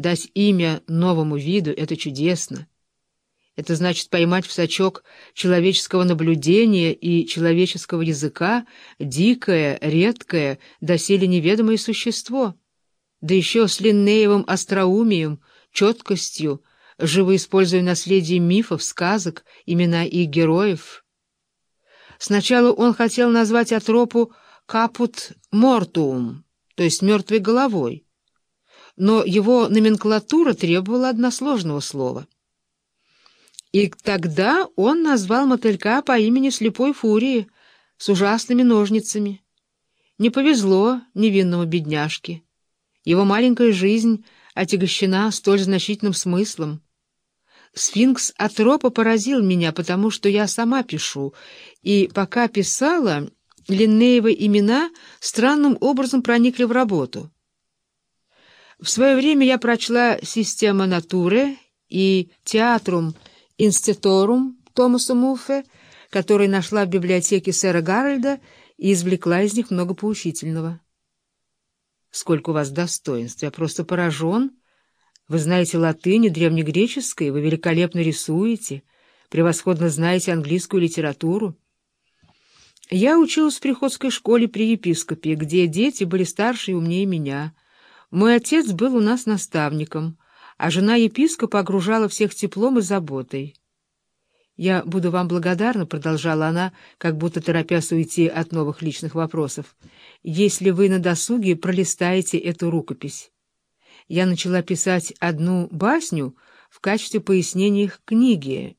Дать имя новому виду — это чудесно. Это значит поймать в сачок человеческого наблюдения и человеческого языка дикое, редкое, доселе неведомое существо, да еще с Линнеевым остроумием, четкостью, живо используя наследие мифов, сказок, имена их героев. Сначала он хотел назвать Атропу «капут мортуум», то есть «мертвой головой», но его номенклатура требовала односложного слова. И тогда он назвал мотылька по имени Слепой Фурии с ужасными ножницами. Не повезло невинному бедняжке. Его маленькая жизнь отягощена столь значительным смыслом. Сфинкс Атропа поразил меня, потому что я сама пишу, и пока писала, Линнеевы имена странным образом проникли в работу. В свое время я прочла «Система натуры» и «Театрум инститорум» Томаса Муффе, который нашла в библиотеке сэра Гарольда и извлекла из них много поучительного. Сколько у вас достоинств! Я просто поражен. Вы знаете латынь и древнегреческий, вы великолепно рисуете, превосходно знаете английскую литературу. Я училась в приходской школе при епископе, где дети были старше и умнее меня. Мой отец был у нас наставником, а жена епископа огружала всех теплом и заботой. «Я буду вам благодарна», — продолжала она, как будто торопясь уйти от новых личных вопросов, «если вы на досуге пролистаете эту рукопись». Я начала писать одну басню в качестве пояснения их книги.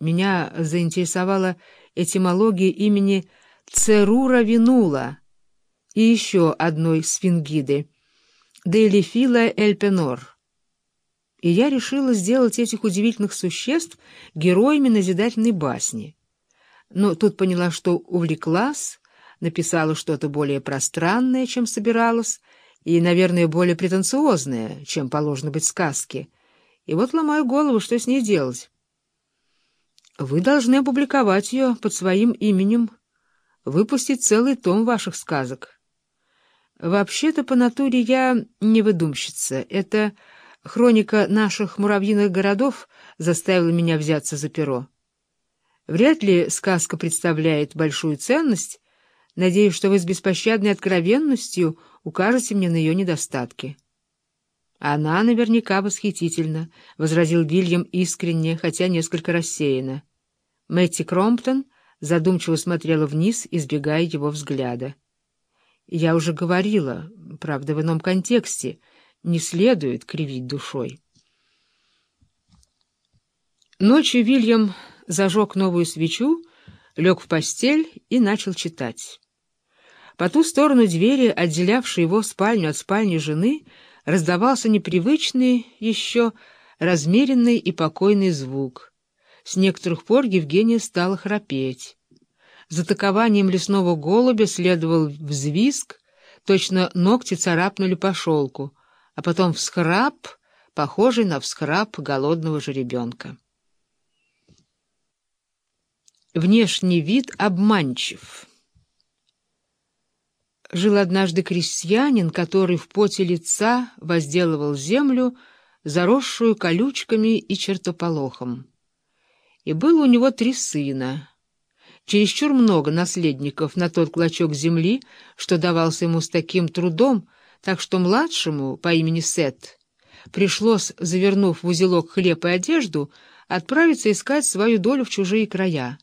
Меня заинтересовала этимология имени Церура Винула и еще одной сфингиды — Делифила Эльпенор и я решила сделать этих удивительных существ героями назидательной басни. Но тут поняла, что увлеклась, написала что-то более пространное, чем собиралась, и, наверное, более претенциозное, чем положено быть сказке. И вот ломаю голову, что с ней делать. Вы должны опубликовать ее под своим именем, выпустить целый том ваших сказок. Вообще-то по натуре я не выдумщица. Это... Хроника наших муравьиных городов заставила меня взяться за перо. Вряд ли сказка представляет большую ценность. Надеюсь, что вы с беспощадной откровенностью укажете мне на ее недостатки. Она наверняка восхитительна, — возразил Вильям искренне, хотя несколько рассеянно. Мэтти Кромптон задумчиво смотрела вниз, избегая его взгляда. Я уже говорила, правда, в ином контексте — не следует кривить душой. Ночью Вильям зажег новую свечу, лег в постель и начал читать. По ту сторону двери, отделявшей его спальню от спальни жены, раздавался непривычный еще размеренный и покойный звук. С некоторых пор Евгения стала храпеть. За такованием лесного голубя следовал взвизг, точно ногти царапнули по шелку — а потом всхрап, похожий на всхрап голодного жеребенка. Внешний вид обманчив. Жил однажды крестьянин, который в поте лица возделывал землю, заросшую колючками и чертополохом. И было у него три сына. Чересчур много наследников на тот клочок земли, что давался ему с таким трудом, так что младшему по имени Сет пришлось, завернув в узелок хлеб и одежду, отправиться искать свою долю в чужие края.